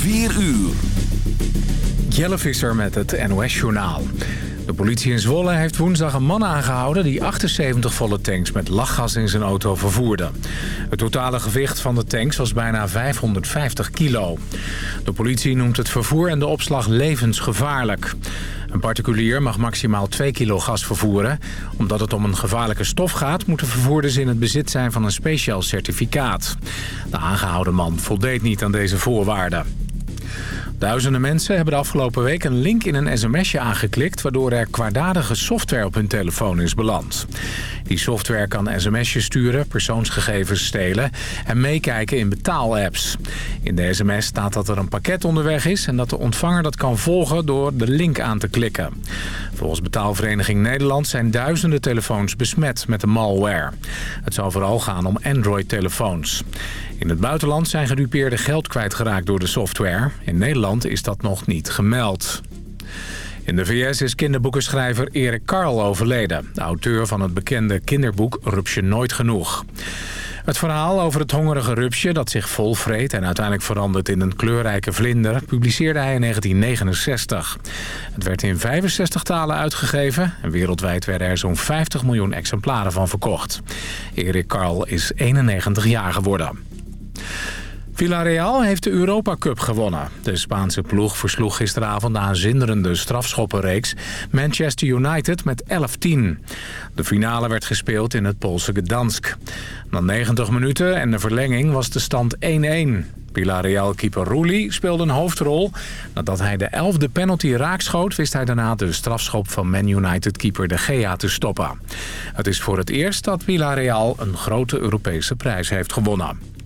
4 uur. Jelle Visser met het NOS-journaal. De politie in Zwolle heeft woensdag een man aangehouden... die 78 volle tanks met lachgas in zijn auto vervoerde. Het totale gewicht van de tanks was bijna 550 kilo. De politie noemt het vervoer en de opslag levensgevaarlijk. Een particulier mag maximaal 2 kilo gas vervoeren. Omdat het om een gevaarlijke stof gaat... moeten vervoerders in het bezit zijn van een speciaal certificaat. De aangehouden man voldeed niet aan deze voorwaarden. Duizenden mensen hebben de afgelopen week een link in een sms'je aangeklikt... waardoor er kwaadaardige software op hun telefoon is beland. Die software kan sms'jes sturen, persoonsgegevens stelen... en meekijken in betaalapps. In de sms staat dat er een pakket onderweg is... en dat de ontvanger dat kan volgen door de link aan te klikken. Volgens Betaalvereniging Nederland zijn duizenden telefoons besmet met de malware. Het zal vooral gaan om Android-telefoons. In het buitenland zijn gedupeerden geld kwijtgeraakt door de software. In Nederland is dat nog niet gemeld. In de VS is kinderboekenschrijver Erik Carl overleden. De auteur van het bekende kinderboek Rupsje Nooit Genoeg. Het verhaal over het hongerige rupsje dat zich volvreet en uiteindelijk verandert in een kleurrijke vlinder publiceerde hij in 1969. Het werd in 65 talen uitgegeven en wereldwijd werden er zo'n 50 miljoen exemplaren van verkocht. Erik Carl is 91 jaar geworden. Villarreal heeft de Europa Cup gewonnen. De Spaanse ploeg versloeg gisteravond na een zinderende strafschoppenreeks Manchester United met 11-10. De finale werd gespeeld in het Poolse Gdansk. Na 90 minuten en de verlenging was de stand 1-1. Villarreal-keeper Rulli speelde een hoofdrol. Nadat hij de elfde penalty raakschoot... wist hij daarna de strafschop van Man United-keeper De Gea te stoppen. Het is voor het eerst dat Villarreal een grote Europese prijs heeft gewonnen.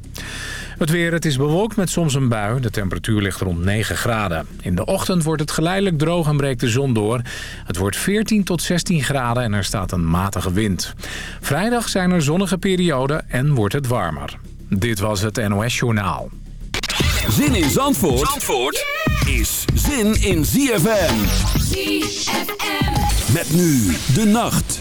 Het weer, het is bewolkt met soms een bui. De temperatuur ligt rond 9 graden. In de ochtend wordt het geleidelijk droog en breekt de zon door. Het wordt 14 tot 16 graden en er staat een matige wind. Vrijdag zijn er zonnige perioden en wordt het warmer. Dit was het NOS Journaal. Zin in Zandvoort, Zandvoort is zin in ZFM. ZFM. Met nu de nacht.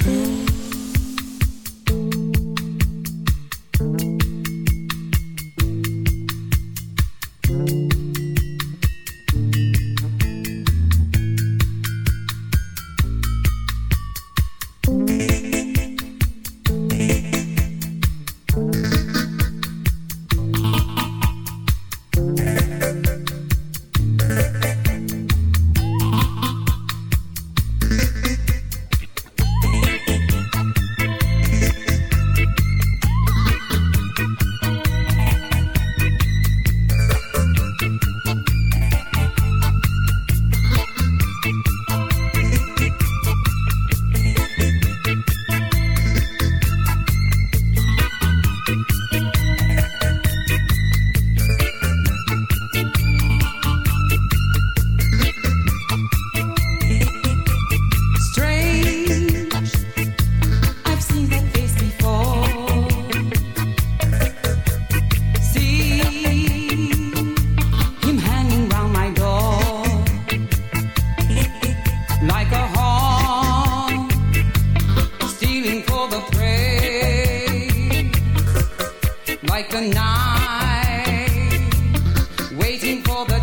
all the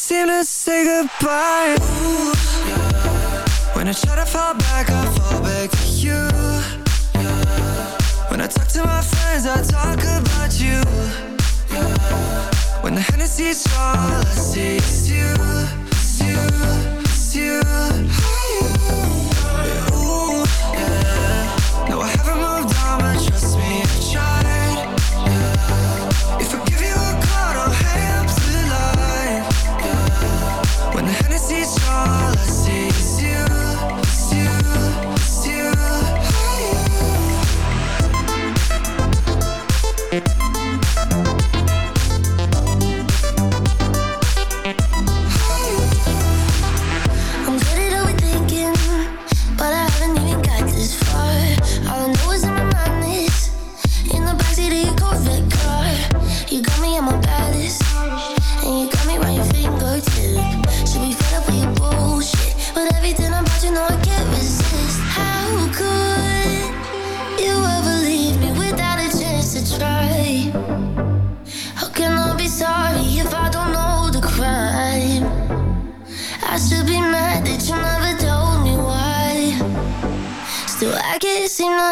Seem to say goodbye Ooh, yeah. When I try to fall back, I fall back to you yeah. When I talk to my friends, I talk about you yeah. When the Hennessy's all I see is you, is you you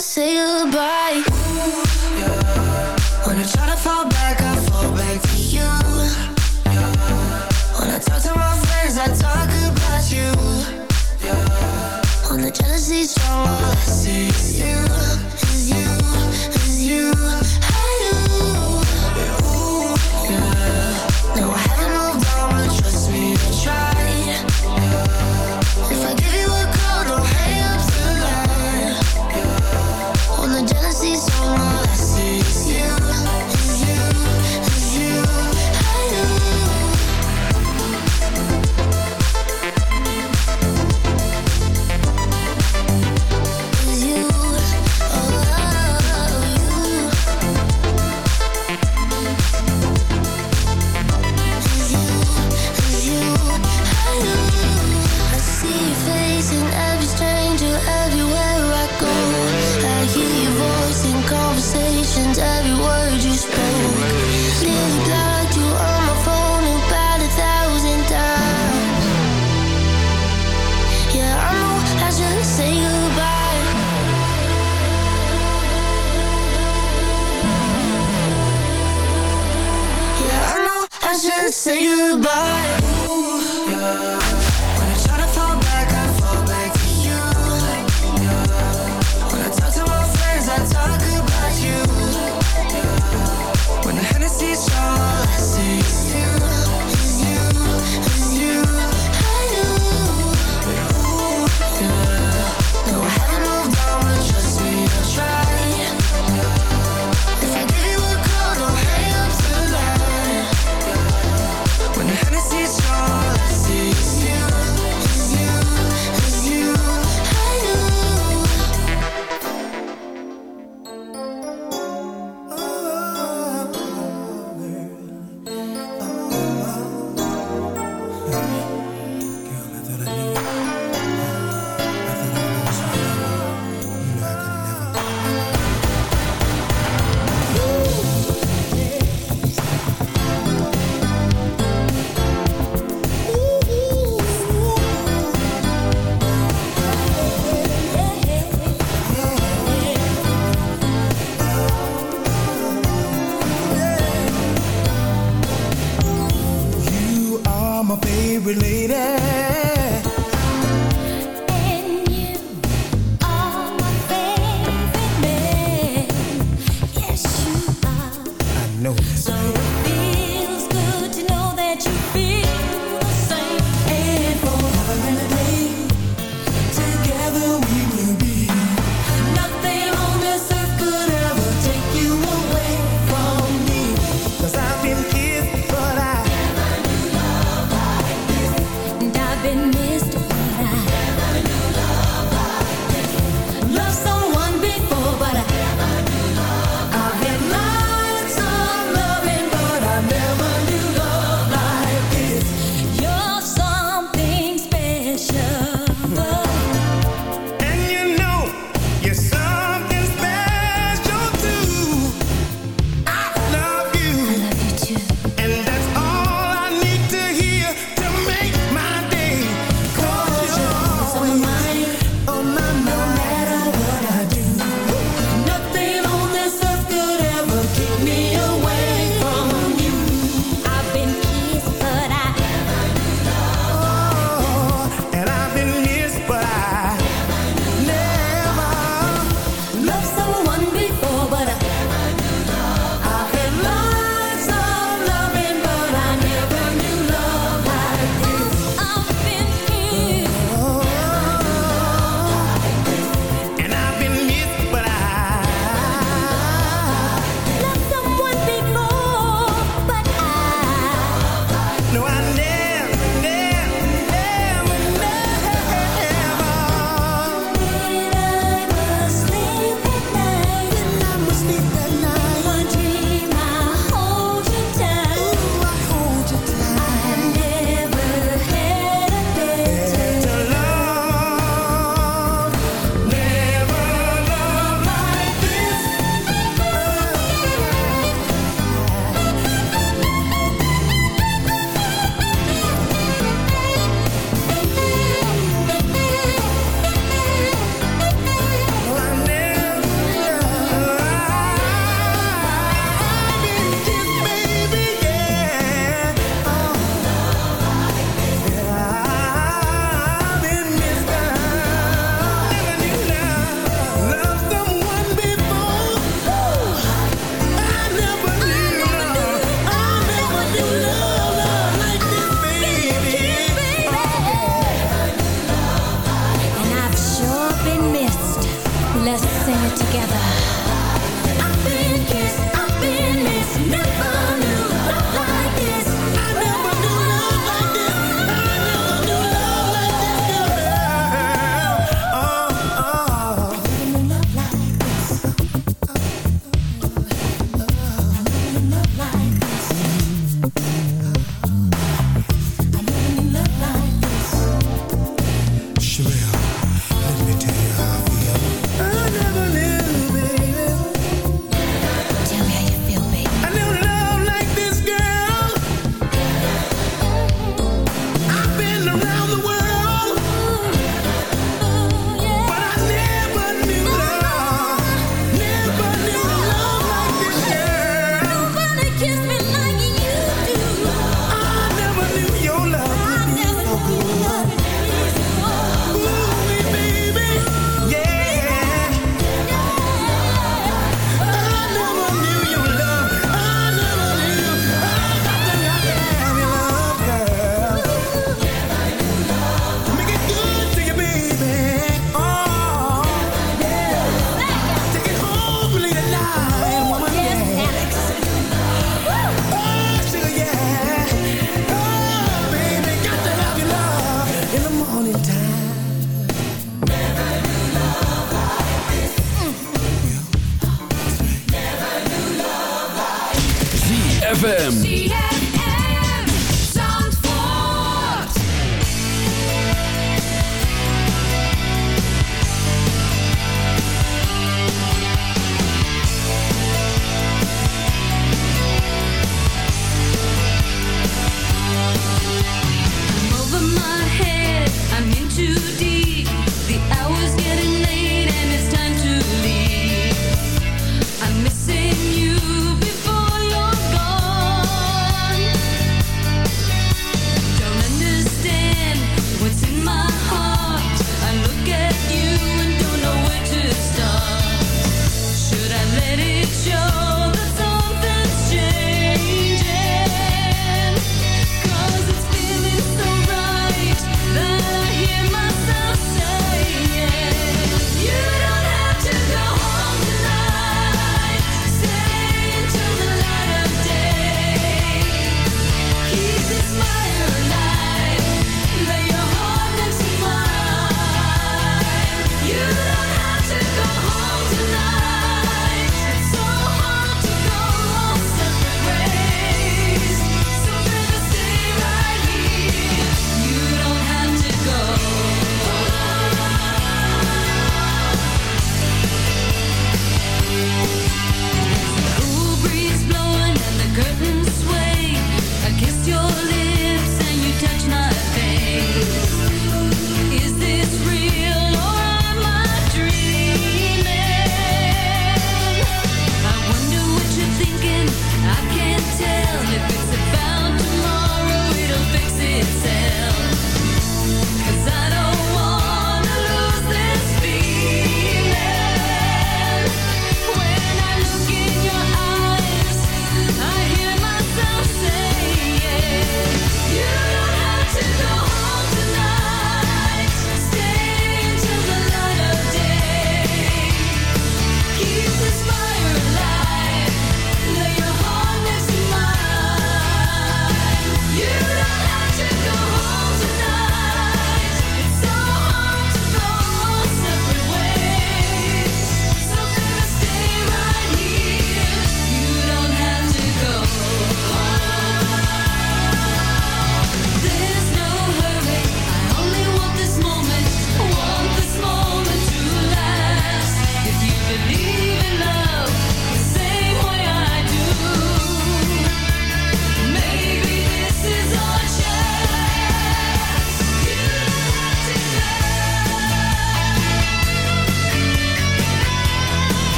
say goodbye.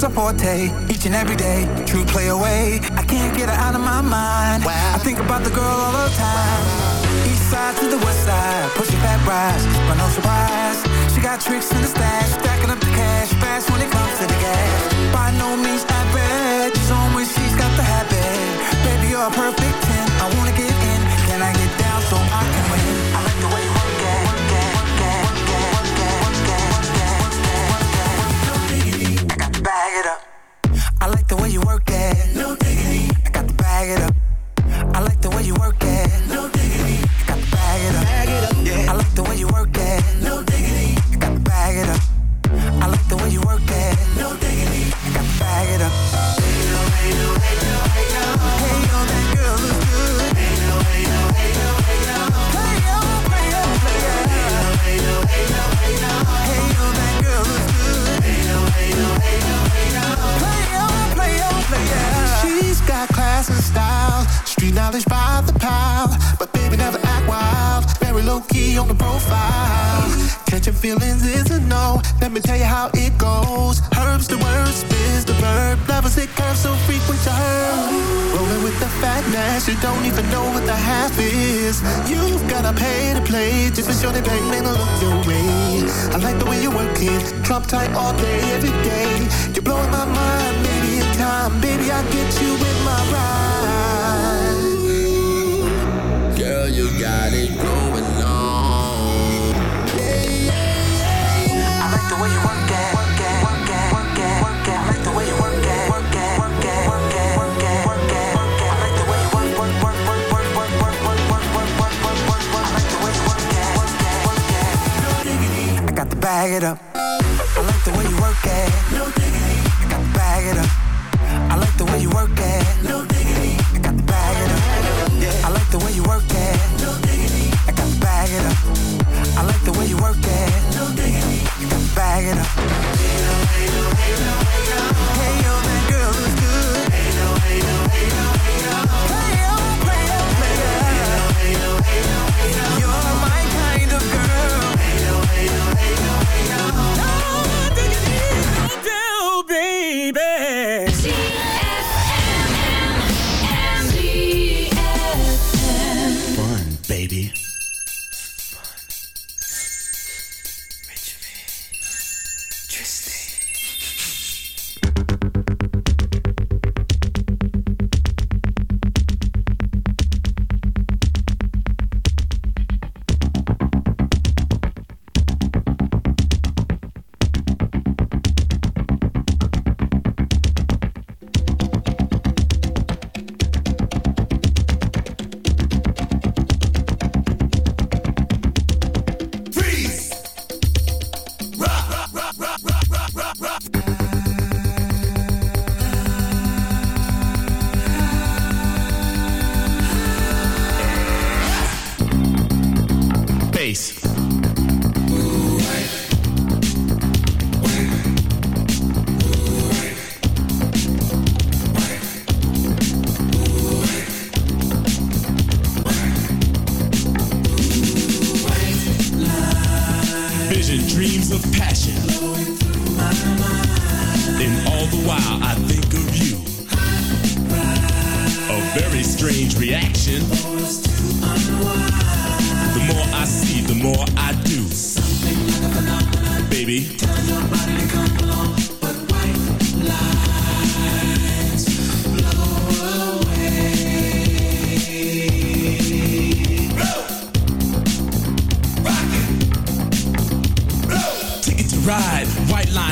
is a forte, each and every day. True play away, I can't get her out of my mind. Wow. I think about the girl all the time. East side to the west side, push it back, rise, but no surprise. She got tricks in the stash, stacking up the cash, fast when it comes to the gas. By no means that bad. she's on when she's got the habit. Baby, you're a perfect forget. No diggity. You can bag it up. Hey, yo, hey, yo, hey, yo.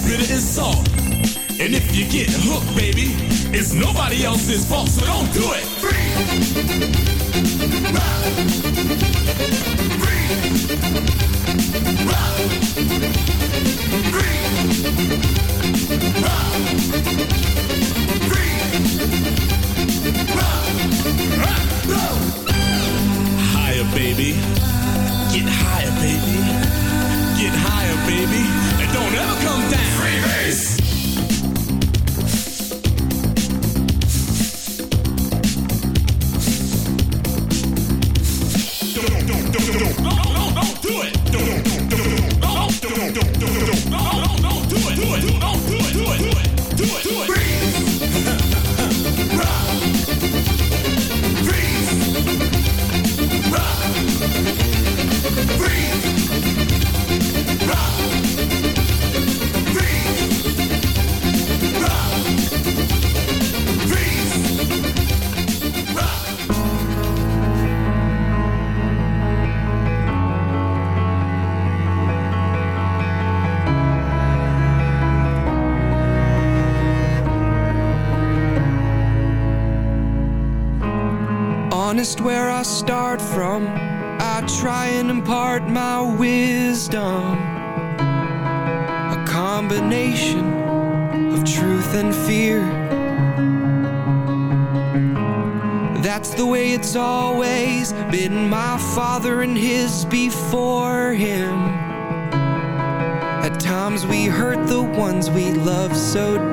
it's bitter, it's salt. And if you get hooked, baby, it's nobody else's fault, so don't do it. Free. Rock. Free. Rock. won't ever come down. so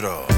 nuestro.